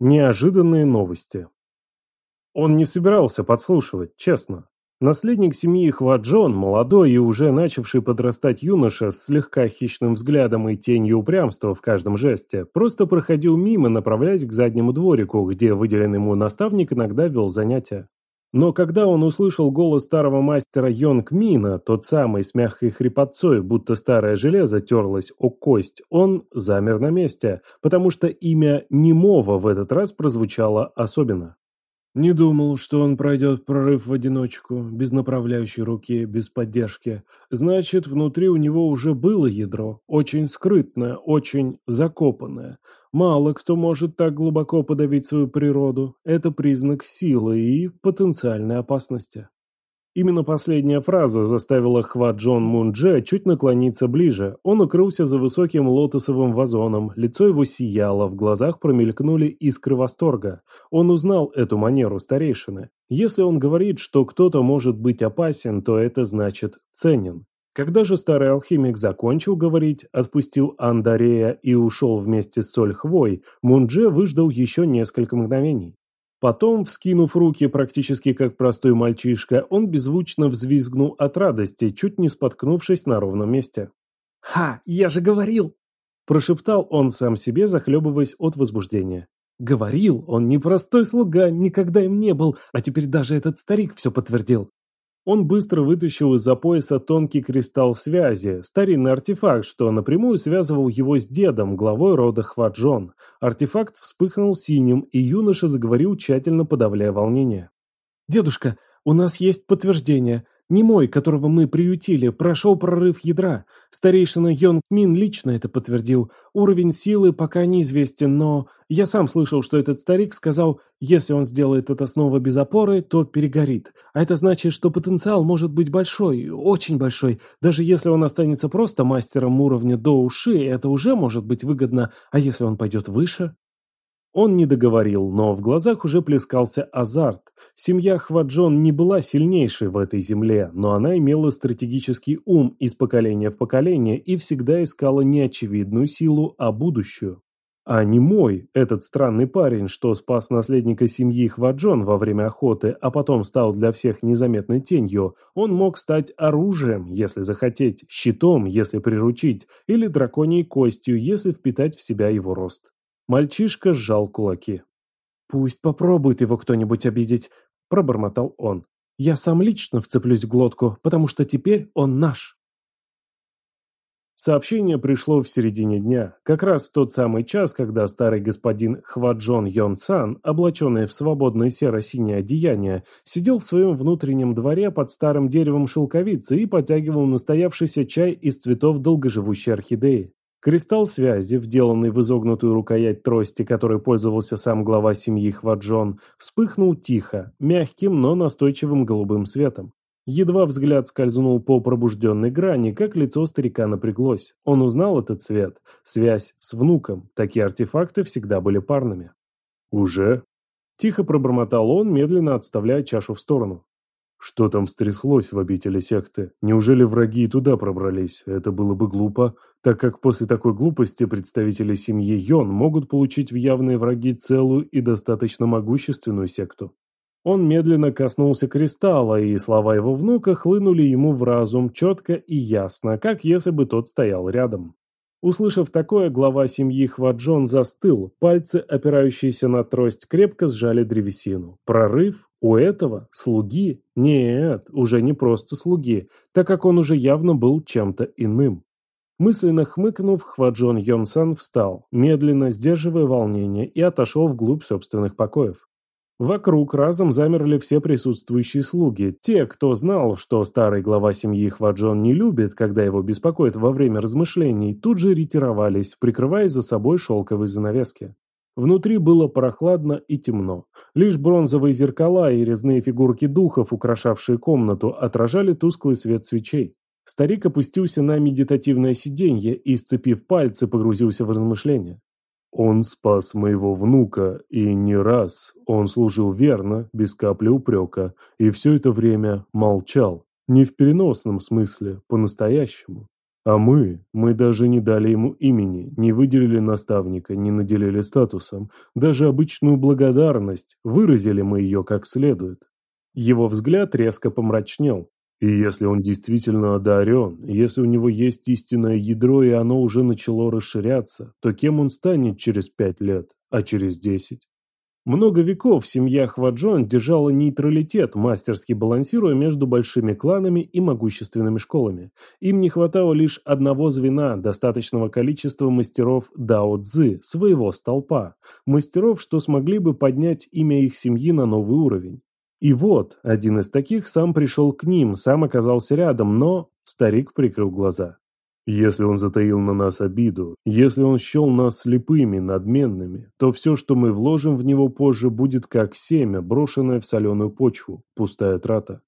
Неожиданные новости. Он не собирался подслушивать, честно. Наследник семьи Хваджон, молодой и уже начавший подрастать юноша с слегка хищным взглядом и тенью упрямства в каждом жесте, просто проходил мимо, направляясь к заднему дворику, где выделенный ему наставник иногда вел занятия. Но когда он услышал голос старого мастера Йонг Мина, тот самый с мягкой хрипотцой, будто старое железо терлось о кость, он замер на месте, потому что имя Немова в этот раз прозвучало особенно. Не думал, что он пройдет прорыв в одиночку, без направляющей руки, без поддержки. Значит, внутри у него уже было ядро, очень скрытное, очень закопанное. Мало кто может так глубоко подавить свою природу. Это признак силы и потенциальной опасности. Именно последняя фраза заставила Хва Джон Мундже чуть наклониться ближе. Он укрылся за высоким лотосовым вазоном, лицо его сияло, в глазах промелькнули искры восторга. Он узнал эту манеру старейшины. Если он говорит, что кто-то может быть опасен, то это значит ценен. Когда же старый алхимик закончил говорить, отпустил Андарея и ушел вместе с Соль Хвой, Мундже выждал еще несколько мгновений. Потом, вскинув руки практически как простой мальчишка, он беззвучно взвизгнул от радости, чуть не споткнувшись на ровном месте. «Ха, я же говорил!» Прошептал он сам себе, захлебываясь от возбуждения. «Говорил, он не простой слуга, никогда им не был, а теперь даже этот старик все подтвердил. Он быстро вытащил из-за пояса тонкий кристалл связи, старинный артефакт, что напрямую связывал его с дедом, главой рода Хваджон. Артефакт вспыхнул синим, и юноша заговорил, тщательно подавляя волнение. «Дедушка, у нас есть подтверждение. Немой, которого мы приютили, прошел прорыв ядра. Старейшина Йонг Мин лично это подтвердил. Уровень силы пока неизвестен, но я сам слышал, что этот старик сказал, если он сделает это снова без опоры, то перегорит. А это значит, что потенциал может быть большой, очень большой. Даже если он останется просто мастером уровня до уши, это уже может быть выгодно. А если он пойдет выше? Он не договорил, но в глазах уже плескался азарт. Семья Хваджон не была сильнейшей в этой земле, но она имела стратегический ум из поколения в поколение и всегда искала не очевидную силу, а будущую. А не мой, этот странный парень, что спас наследника семьи Хваджон во время охоты, а потом стал для всех незаметной тенью, он мог стать оружием, если захотеть, щитом, если приручить, или драконьей костью, если впитать в себя его рост. Мальчишка сжал кулаки. «Пусть попробует его кто-нибудь обидеть», – пробормотал он. «Я сам лично вцеплюсь в глотку, потому что теперь он наш». Сообщение пришло в середине дня, как раз в тот самый час, когда старый господин Хваджон Йон Цан, облаченный в свободное серо-синее одеяние, сидел в своем внутреннем дворе под старым деревом шелковицы и потягивал настоявшийся чай из цветов долгоживущей орхидеи. Кристалл связи, вделанный в изогнутую рукоять трости, которой пользовался сам глава семьи Хваджон, вспыхнул тихо, мягким, но настойчивым голубым светом. Едва взгляд скользнул по пробужденной грани, как лицо старика напряглось. Он узнал этот цвет. Связь с внуком. Такие артефакты всегда были парными. «Уже?» Тихо пробормотал он, медленно отставляя чашу в сторону. Что там стряслось в обители секты? Неужели враги и туда пробрались? Это было бы глупо, так как после такой глупости представители семьи Йон могут получить в явные враги целую и достаточно могущественную секту. Он медленно коснулся кристалла, и слова его внука хлынули ему в разум четко и ясно, как если бы тот стоял рядом. Услышав такое, глава семьи Хваджон застыл, пальцы, опирающиеся на трость, крепко сжали древесину. Прорыв? У этого? Слуги? Нет, уже не просто слуги, так как он уже явно был чем-то иным. Мысленно хмыкнув, Хваджон Йонсан встал, медленно сдерживая волнение, и отошел вглубь собственных покоев. Вокруг разом замерли все присутствующие слуги. Те, кто знал, что старый глава семьи Хваджон не любит, когда его беспокоят во время размышлений, тут же ретировались, прикрывая за собой шелковые занавески. Внутри было прохладно и темно. Лишь бронзовые зеркала и резные фигурки духов, украшавшие комнату, отражали тусклый свет свечей. Старик опустился на медитативное сиденье и, сцепив пальцы, погрузился в размышления. Он спас моего внука, и не раз он служил верно, без капли упрека, и все это время молчал. Не в переносном смысле, по-настоящему. А мы, мы даже не дали ему имени, не выделили наставника, не наделили статусом, даже обычную благодарность, выразили мы ее как следует. Его взгляд резко помрачнел. И если он действительно одарен, если у него есть истинное ядро и оно уже начало расширяться, то кем он станет через пять лет, а через десять? Много веков семья Хваджон держала нейтралитет, мастерски балансируя между большими кланами и могущественными школами. Им не хватало лишь одного звена, достаточного количества мастеров Дао Цзы, своего столпа. Мастеров, что смогли бы поднять имя их семьи на новый уровень. И вот, один из таких сам пришел к ним, сам оказался рядом, но... Старик прикрыл глаза. Если он затаил на нас обиду, если он счел нас слепыми, надменными, то все, что мы вложим в него позже, будет как семя, брошенное в соленую почву, пустая трата.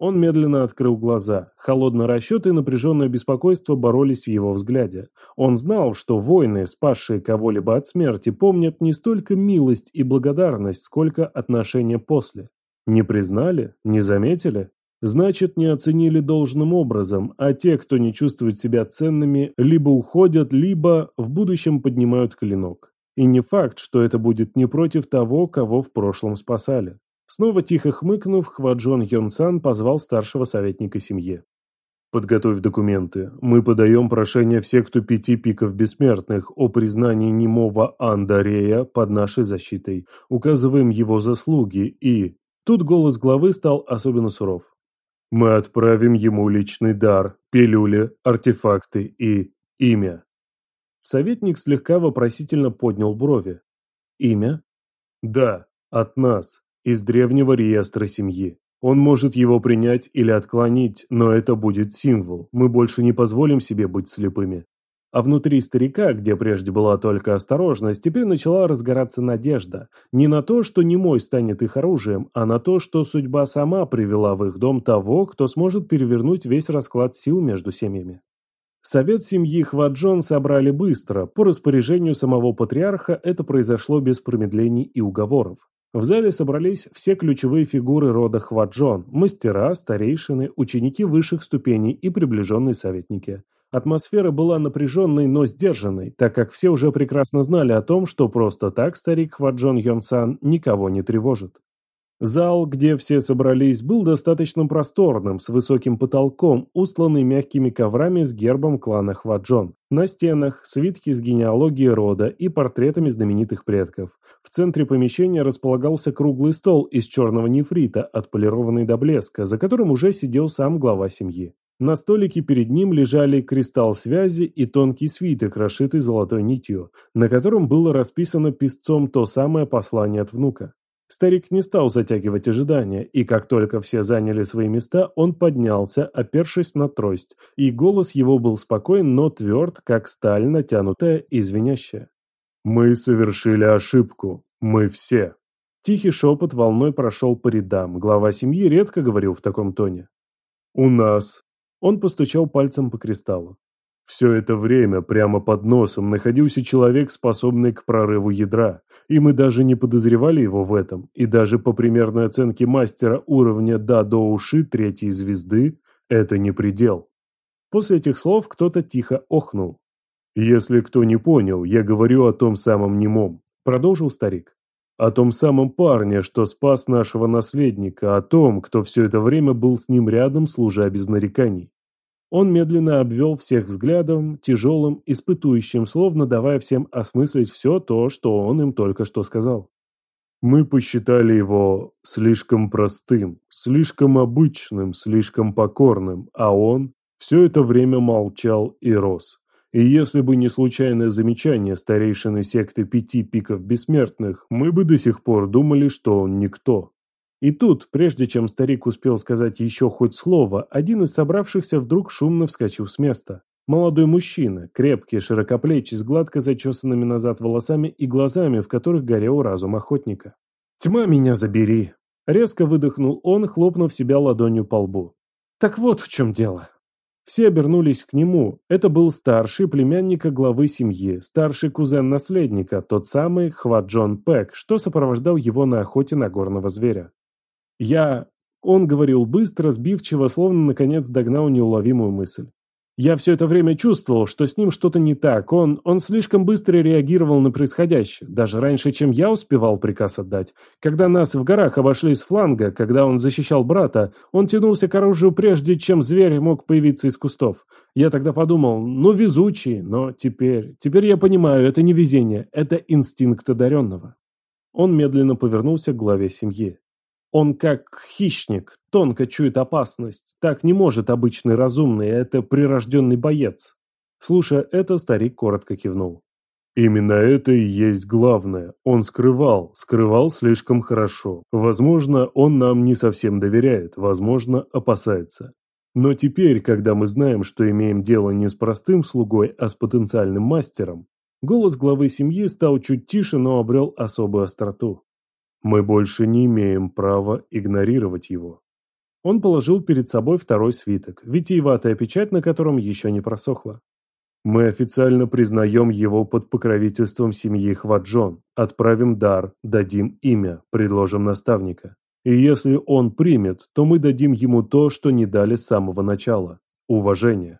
Он медленно открыл глаза. Холодный расчет и напряженное беспокойство боролись в его взгляде. Он знал, что воины, спасшие кого-либо от смерти, помнят не столько милость и благодарность, сколько отношение после. Не признали? Не заметили? Значит, не оценили должным образом, а те, кто не чувствует себя ценными, либо уходят, либо в будущем поднимают клинок. И не факт, что это будет не против того, кого в прошлом спасали. Снова тихо хмыкнув, Хваджон Йонсан позвал старшего советника семьи. «Подготовь документы. Мы подаем прошение в секту пяти пиков бессмертных о признании немого Андарея под нашей защитой. Указываем его заслуги и...» Тут голос главы стал особенно суров. Мы отправим ему личный дар, пилюли, артефакты и имя. Советник слегка вопросительно поднял брови. Имя? Да, от нас, из древнего реестра семьи. Он может его принять или отклонить, но это будет символ. Мы больше не позволим себе быть слепыми. А внутри старика, где прежде была только осторожность, теперь начала разгораться надежда. Не на то, что немой станет их оружием, а на то, что судьба сама привела в их дом того, кто сможет перевернуть весь расклад сил между семьями. Совет семьи Хваджон собрали быстро, по распоряжению самого патриарха это произошло без промедлений и уговоров. В зале собрались все ключевые фигуры рода Хваджон, мастера, старейшины, ученики высших ступеней и приближенные советники. Атмосфера была напряженной, но сдержанной, так как все уже прекрасно знали о том, что просто так старик Хваджон Йонсан никого не тревожит. Зал, где все собрались, был достаточно просторным, с высоким потолком, устланный мягкими коврами с гербом клана Хваджон. На стенах свитки с генеалогией рода и портретами знаменитых предков. В центре помещения располагался круглый стол из черного нефрита, отполированный до блеска, за которым уже сидел сам глава семьи. На столике перед ним лежали кристалл связи и тонкий свиток, расшитый золотой нитью, на котором было расписано писцом то самое послание от внука. Старик не стал затягивать ожидания, и как только все заняли свои места, он поднялся, опершись на трость, и голос его был спокоен, но тверд, как сталь, натянутая и звенящая. «Мы совершили ошибку. Мы все». Тихий шепот волной прошел по рядам. Глава семьи редко говорил в таком тоне. «У нас он постучал пальцем по кристаллу. Все это время прямо под носом находился человек, способный к прорыву ядра, и мы даже не подозревали его в этом, и даже по примерной оценке мастера уровня «да» до уши третьей звезды это не предел. После этих слов кто-то тихо охнул. «Если кто не понял, я говорю о том самом немом», — продолжил старик. О том самом парне, что спас нашего наследника, о том, кто все это время был с ним рядом, служа без нареканий. Он медленно обвел всех взглядом, тяжелым, испытующим, словно давая всем осмыслить все то, что он им только что сказал. Мы посчитали его слишком простым, слишком обычным, слишком покорным, а он все это время молчал и рос. И если бы не случайное замечание старейшины секты пяти пиков бессмертных, мы бы до сих пор думали, что он никто. И тут, прежде чем старик успел сказать еще хоть слово, один из собравшихся вдруг шумно вскочил с места. Молодой мужчина, крепкий, широкоплечий, с гладко зачесанными назад волосами и глазами, в которых горел разум охотника. «Тьма меня забери!» Резко выдохнул он, хлопнув себя ладонью по лбу. «Так вот в чем дело. Все обернулись к нему. Это был старший племянника главы семьи, старший кузен наследника, тот самый Хваджон Пэк, что сопровождал его на охоте на горного зверя. «Я...» Он говорил быстро, сбивчиво, словно наконец догнал неуловимую мысль. Я все это время чувствовал, что с ним что-то не так. Он, он слишком быстро реагировал на происходящее, даже раньше, чем я успевал приказ отдать. Когда нас в горах обошли с фланга, когда он защищал брата, он тянулся к оружию прежде, чем зверь мог появиться из кустов. Я тогда подумал, ну везучий, но теперь... Теперь я понимаю, это не везение, это инстинкт одаренного. Он медленно повернулся к главе семьи. Он как хищник, тонко чует опасность. Так не может обычный разумный, это прирожденный боец. Слушая это, старик коротко кивнул. Именно это и есть главное. Он скрывал, скрывал слишком хорошо. Возможно, он нам не совсем доверяет, возможно, опасается. Но теперь, когда мы знаем, что имеем дело не с простым слугой, а с потенциальным мастером, голос главы семьи стал чуть тише, но обрел особую остроту. Мы больше не имеем права игнорировать его. Он положил перед собой второй свиток, витиеватая печать на котором еще не просохла. Мы официально признаем его под покровительством семьи Хваджон, отправим дар, дадим имя, предложим наставника. И если он примет, то мы дадим ему то, что не дали с самого начала – уважение.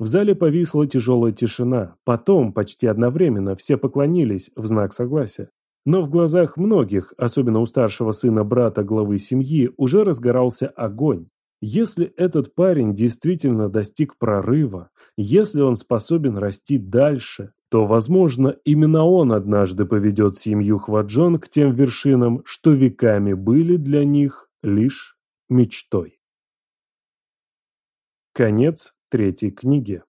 В зале повисла тяжелая тишина, потом, почти одновременно, все поклонились в знак согласия. Но в глазах многих, особенно у старшего сына брата главы семьи, уже разгорался огонь. Если этот парень действительно достиг прорыва, если он способен расти дальше, то, возможно, именно он однажды поведет семью Хваджон к тем вершинам, что веками были для них лишь мечтой. Конец третьей книги.